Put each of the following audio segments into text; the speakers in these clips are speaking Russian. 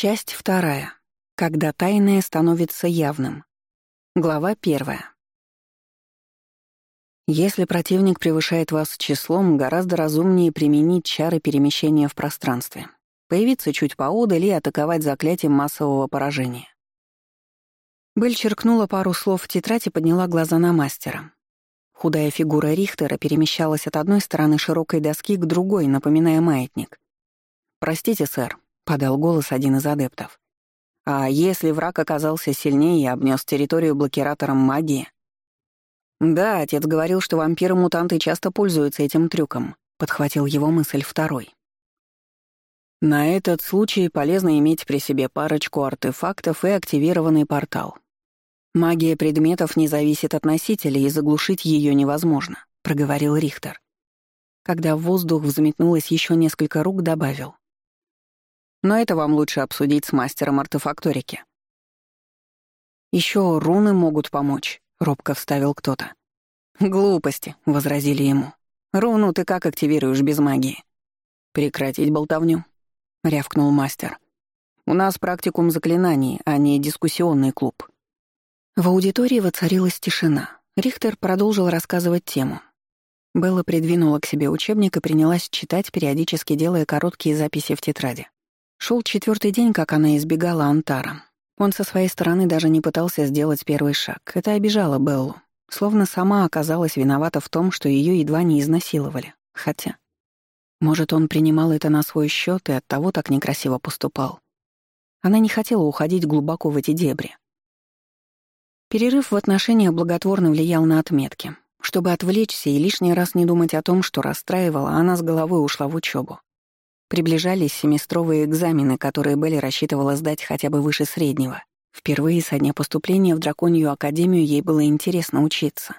Часть вторая. Когда тайное становится явным. Глава первая. Если противник превышает вас числом, гораздо разумнее применить чары перемещения в пространстве. Появиться чуть поодаль и атаковать заклятием массового поражения. Бель черкнула пару слов в тетрадь и подняла глаза на мастера. Худая фигура Рихтера перемещалась от одной стороны широкой доски к другой, напоминая маятник. «Простите, сэр», подал голос один из адептов. А если враг оказался сильнее и обнес территорию блокиратором магии? Да, отец говорил, что вампиры-мутанты часто пользуются этим трюком, подхватил его мысль второй. На этот случай полезно иметь при себе парочку артефактов и активированный портал. Магия предметов не зависит от носителя, и заглушить ее невозможно, проговорил Рихтер. Когда в воздух взметнулось еще несколько рук, добавил. Но это вам лучше обсудить с мастером артефакторики. Еще руны могут помочь», — робко вставил кто-то. «Глупости», — возразили ему. «Руну ты как активируешь без магии?» «Прекратить болтовню», — рявкнул мастер. «У нас практикум заклинаний, а не дискуссионный клуб». В аудитории воцарилась тишина. Рихтер продолжил рассказывать тему. Белла придвинула к себе учебник и принялась читать, периодически делая короткие записи в тетради. Шел четвертый день, как она избегала Антара. Он со своей стороны даже не пытался сделать первый шаг. Это обижало Беллу. Словно сама оказалась виновата в том, что ее едва не изнасиловали. Хотя... Может, он принимал это на свой счет и оттого так некрасиво поступал. Она не хотела уходить глубоко в эти дебри. Перерыв в отношениях благотворно влиял на отметки. Чтобы отвлечься и лишний раз не думать о том, что расстраивала, она с головой ушла в учебу. Приближались семестровые экзамены, которые Белли рассчитывала сдать хотя бы выше среднего. Впервые со дня поступления в Драконью Академию ей было интересно учиться.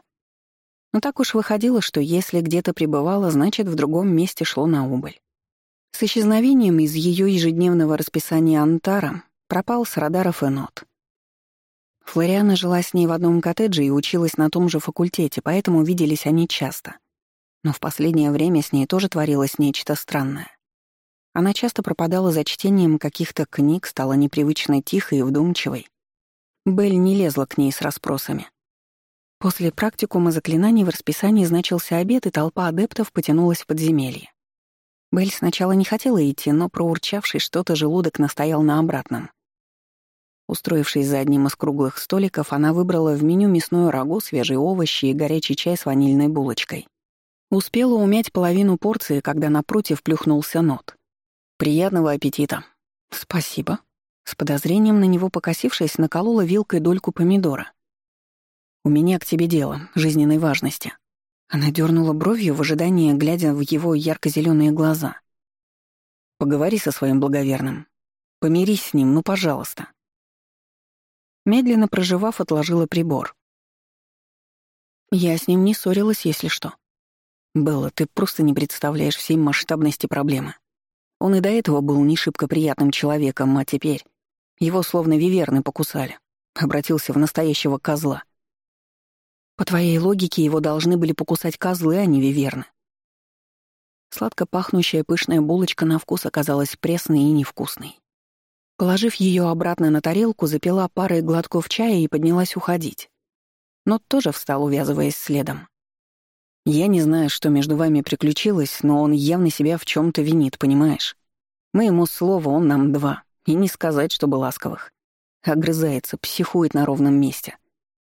Но так уж выходило, что если где-то пребывала, значит, в другом месте шло на убыль. С исчезновением из ее ежедневного расписания Антара пропал с радаров нот. Флориана жила с ней в одном коттедже и училась на том же факультете, поэтому виделись они часто. Но в последнее время с ней тоже творилось нечто странное. Она часто пропадала за чтением каких-то книг, стала непривычно тихой и вдумчивой. Белль не лезла к ней с расспросами. После практикума заклинаний в расписании значился обед, и толпа адептов потянулась в подземелье. Белль сначала не хотела идти, но, проурчавший что-то, желудок настоял на обратном. Устроившись за одним из круглых столиков, она выбрала в меню мясное рагу, свежие овощи и горячий чай с ванильной булочкой. Успела умять половину порции, когда напротив плюхнулся нот. «Приятного аппетита». «Спасибо». С подозрением на него покосившись, наколола вилкой дольку помидора. «У меня к тебе дело, жизненной важности». Она дернула бровью в ожидании, глядя в его ярко зеленые глаза. «Поговори со своим благоверным. Помирись с ним, ну, пожалуйста». Медленно проживав, отложила прибор. «Я с ним не ссорилась, если что». «Белла, ты просто не представляешь всей масштабности проблемы. Он и до этого был не шибко приятным человеком, а теперь его словно виверны покусали. Обратился в настоящего козла. По твоей логике, его должны были покусать козлы, а не виверны. Сладко пахнущая пышная булочка на вкус оказалась пресной и невкусной. Положив ее обратно на тарелку, запила парой глотков чая и поднялась уходить. Но тоже встал, увязываясь следом. Я не знаю, что между вами приключилось, но он явно себя в чем то винит, понимаешь? Мы ему слово, он нам два. И не сказать, чтобы ласковых. Огрызается, психует на ровном месте.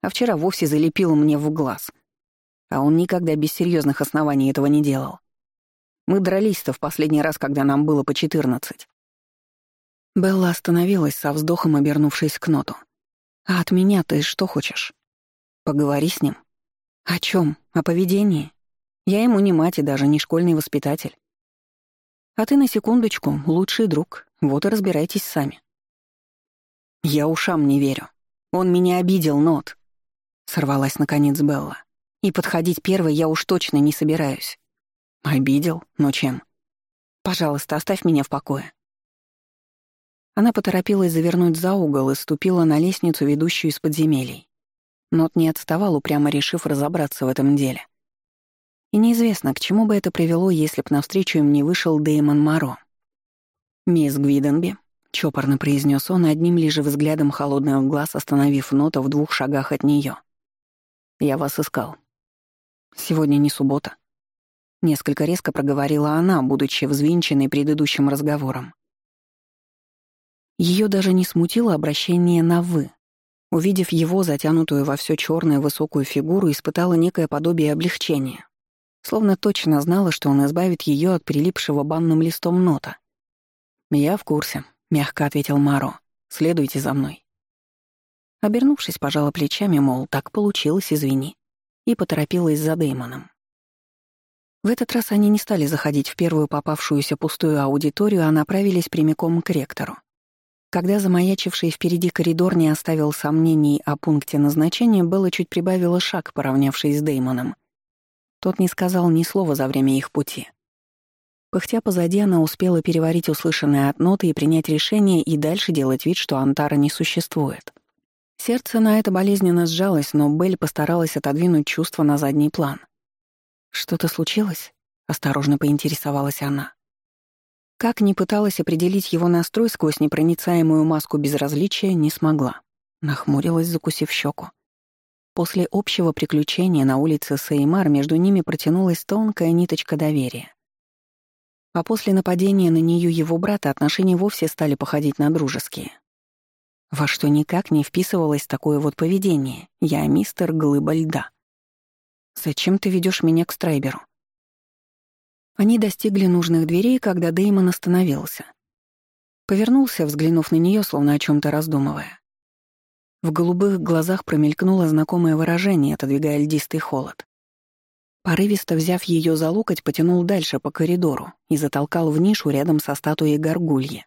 А вчера вовсе залепил мне в глаз. А он никогда без серьезных оснований этого не делал. Мы дрались-то в последний раз, когда нам было по четырнадцать. Белла остановилась со вздохом, обернувшись к Ноту. «А от меня ты что хочешь? Поговори с ним. О чем? О поведении? Я ему не мать и даже не школьный воспитатель. А ты на секундочку лучший друг, вот и разбирайтесь сами. Я ушам не верю. Он меня обидел, Нот. Сорвалась наконец Белла. И подходить первой я уж точно не собираюсь. Обидел? Но чем? Пожалуйста, оставь меня в покое. Она поторопилась завернуть за угол и ступила на лестницу, ведущую из подземелий. Нот не отставал, упрямо решив разобраться в этом деле. И неизвестно, к чему бы это привело, если б навстречу им не вышел Дэймон Моро. «Мисс Гвиденби, чопорно произнес он, одним лишь взглядом холодных глаз остановив нота в двух шагах от нее. «Я вас искал. Сегодня не суббота». Несколько резко проговорила она, будучи взвинченной предыдущим разговором. Ее даже не смутило обращение на «вы». Увидев его, затянутую во все черное высокую фигуру, испытала некое подобие облегчения. Словно точно знала, что он избавит ее от прилипшего банным листом нота. «Я в курсе», — мягко ответил Маро. «Следуйте за мной». Обернувшись, пожала плечами, мол, так получилось, извини, и поторопилась за Деймоном. В этот раз они не стали заходить в первую попавшуюся пустую аудиторию, а направились прямиком к ректору. Когда замаячивший впереди коридор не оставил сомнений о пункте назначения, Белла чуть прибавила шаг, поравнявшись с Деймоном. Тот не сказал ни слова за время их пути. Пыхтя позади, она успела переварить услышанное от ноты и принять решение и дальше делать вид, что Антара не существует. Сердце на это болезненно сжалось, но Белль постаралась отодвинуть чувство на задний план. «Что-то случилось?» — осторожно поинтересовалась она. Как ни пыталась определить его настрой сквозь непроницаемую маску безразличия, не смогла. Нахмурилась, закусив щеку. После общего приключения на улице Сеймар между ними протянулась тонкая ниточка доверия. А после нападения на нее его брата отношения вовсе стали походить на дружеские. Во что никак не вписывалось такое вот поведение. Я мистер Глыба Льда. «Зачем ты ведешь меня к Страйберу?» Они достигли нужных дверей, когда Деймон остановился. Повернулся, взглянув на нее, словно о чем то раздумывая. В голубых глазах промелькнуло знакомое выражение, отодвигая льдистый холод. Порывисто взяв ее за локоть, потянул дальше по коридору и затолкал в нишу рядом со статуей горгульи.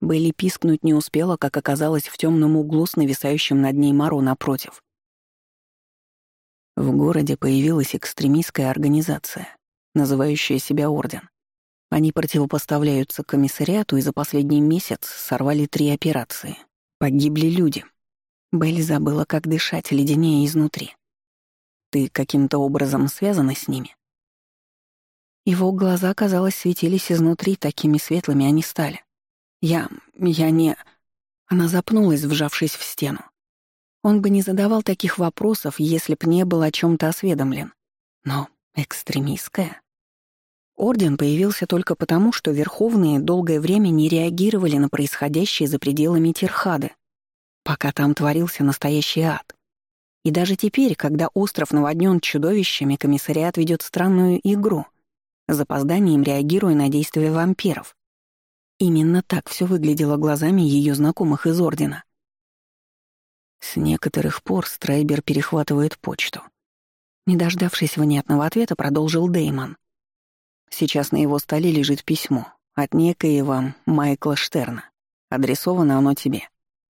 Белли пискнуть не успела, как оказалось в темном углу с нависающим над ней Маро напротив. В городе появилась экстремистская организация, называющая себя Орден. Они противопоставляются комиссариату и за последний месяц сорвали три операции. Погибли люди. Белли забыла, как дышать, леденее изнутри. Ты каким-то образом связана с ними? Его глаза, казалось, светились изнутри, такими светлыми они стали. Я... я не... Она запнулась, вжавшись в стену. Он бы не задавал таких вопросов, если б не был о чем то осведомлен. Но экстремистская? Орден появился только потому, что Верховные долгое время не реагировали на происходящее за пределами Тирхады, пока там творился настоящий ад. И даже теперь, когда остров наводнен чудовищами, комиссариат ведет странную игру, запозданием реагируя на действия вампиров. Именно так все выглядело глазами ее знакомых из Ордена. С некоторых пор Страйбер перехватывает почту. Не дождавшись внятного ответа, продолжил Деймон. Сейчас на его столе лежит письмо от некоего Майкла Штерна. Адресовано оно тебе.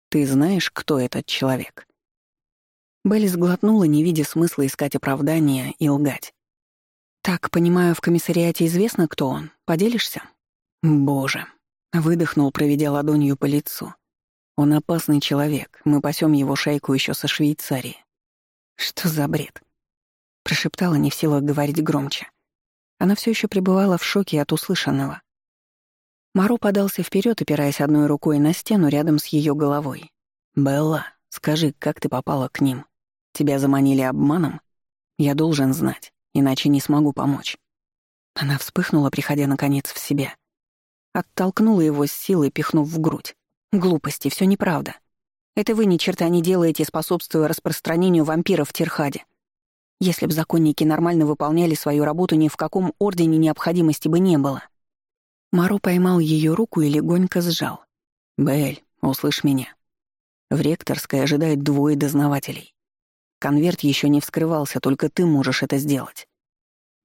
Ты знаешь, кто этот человек?» Белли сглотнула, не видя смысла искать оправдания и лгать. «Так, понимаю, в комиссариате известно, кто он. Поделишься?» «Боже!» Выдохнул, проведя ладонью по лицу. Он опасный человек, мы пасем его шайку еще со Швейцарии. Что за бред? Прошептала, не в силах говорить громче. Она все еще пребывала в шоке от услышанного. Маро подался вперед, опираясь одной рукой на стену рядом с ее головой. «Белла, скажи, как ты попала к ним? Тебя заманили обманом? Я должен знать, иначе не смогу помочь». Она вспыхнула, приходя наконец в себя. Оттолкнула его с силой, пихнув в грудь. Глупости, все неправда. Это вы ни черта не делаете, способствуя распространению вампиров в Тирхаде. Если б законники нормально выполняли свою работу, ни в каком ордене необходимости бы не было. Маро поймал ее руку и легонько сжал. «Белль, услышь меня. В ректорской ожидает двое дознавателей. Конверт еще не вскрывался, только ты можешь это сделать.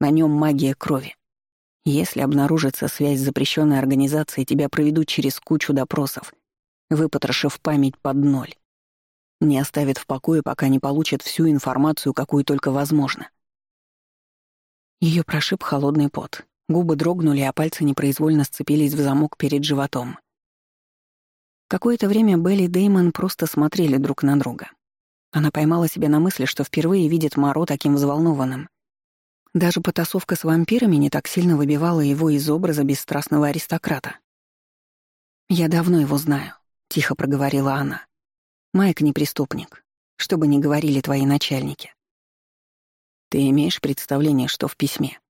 На нем магия крови. Если обнаружится связь с запрещенной организацией, тебя проведут через кучу допросов, выпотрошив память под ноль. Не оставят в покое, пока не получат всю информацию, какую только возможно. Ее прошиб холодный пот. Губы дрогнули, а пальцы непроизвольно сцепились в замок перед животом. Какое-то время Белли и Деймон просто смотрели друг на друга. Она поймала себя на мысли, что впервые видит Маро таким взволнованным, даже потасовка с вампирами не так сильно выбивала его из образа бесстрастного аристократа. «Я давно его знаю», — тихо проговорила она. «Майк не преступник, что бы ни говорили твои начальники». «Ты имеешь представление, что в письме?»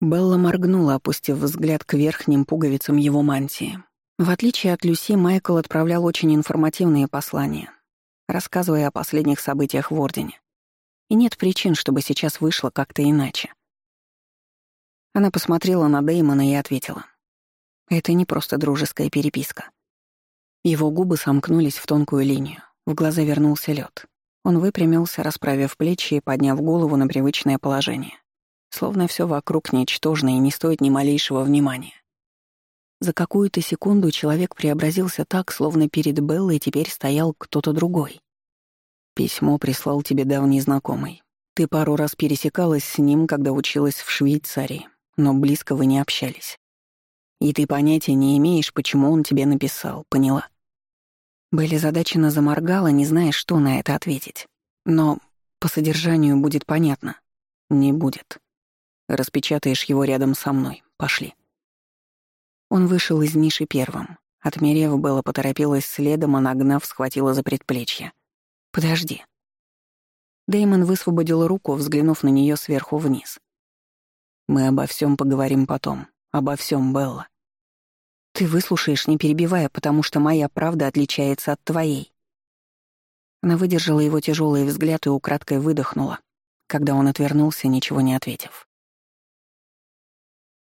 Белла моргнула, опустив взгляд к верхним пуговицам его мантии. В отличие от Люси, Майкл отправлял очень информативные послания, рассказывая о последних событиях в Ордене. И нет причин, чтобы сейчас вышло как-то иначе. Она посмотрела на Дэймона и ответила. Это не просто дружеская переписка. Его губы сомкнулись в тонкую линию. В глаза вернулся лед. Он выпрямился, расправив плечи и подняв голову на привычное положение. Словно все вокруг ничтожно и не стоит ни малейшего внимания. За какую-то секунду человек преобразился так, словно перед Беллой теперь стоял кто-то другой. Письмо прислал тебе давний знакомый. Ты пару раз пересекалась с ним, когда училась в Швейцарии, но близко вы не общались. И ты понятия не имеешь, почему он тебе написал, поняла? Белли задаченно заморгала, не зная, что на это ответить. Но по содержанию будет понятно. Не будет. Распечатаешь его рядом со мной. Пошли. Он вышел из ниши первым. Отмерев, Белла поторопилась следом, а нагнав, схватила за предплечье. «Подожди». Дэймон высвободил руку, взглянув на нее сверху вниз. «Мы обо всем поговорим потом. Обо всем, Белла. Ты выслушаешь, не перебивая, потому что моя правда отличается от твоей. Она выдержала его тяжелый взгляд и украдкой выдохнула, когда он отвернулся, ничего не ответив.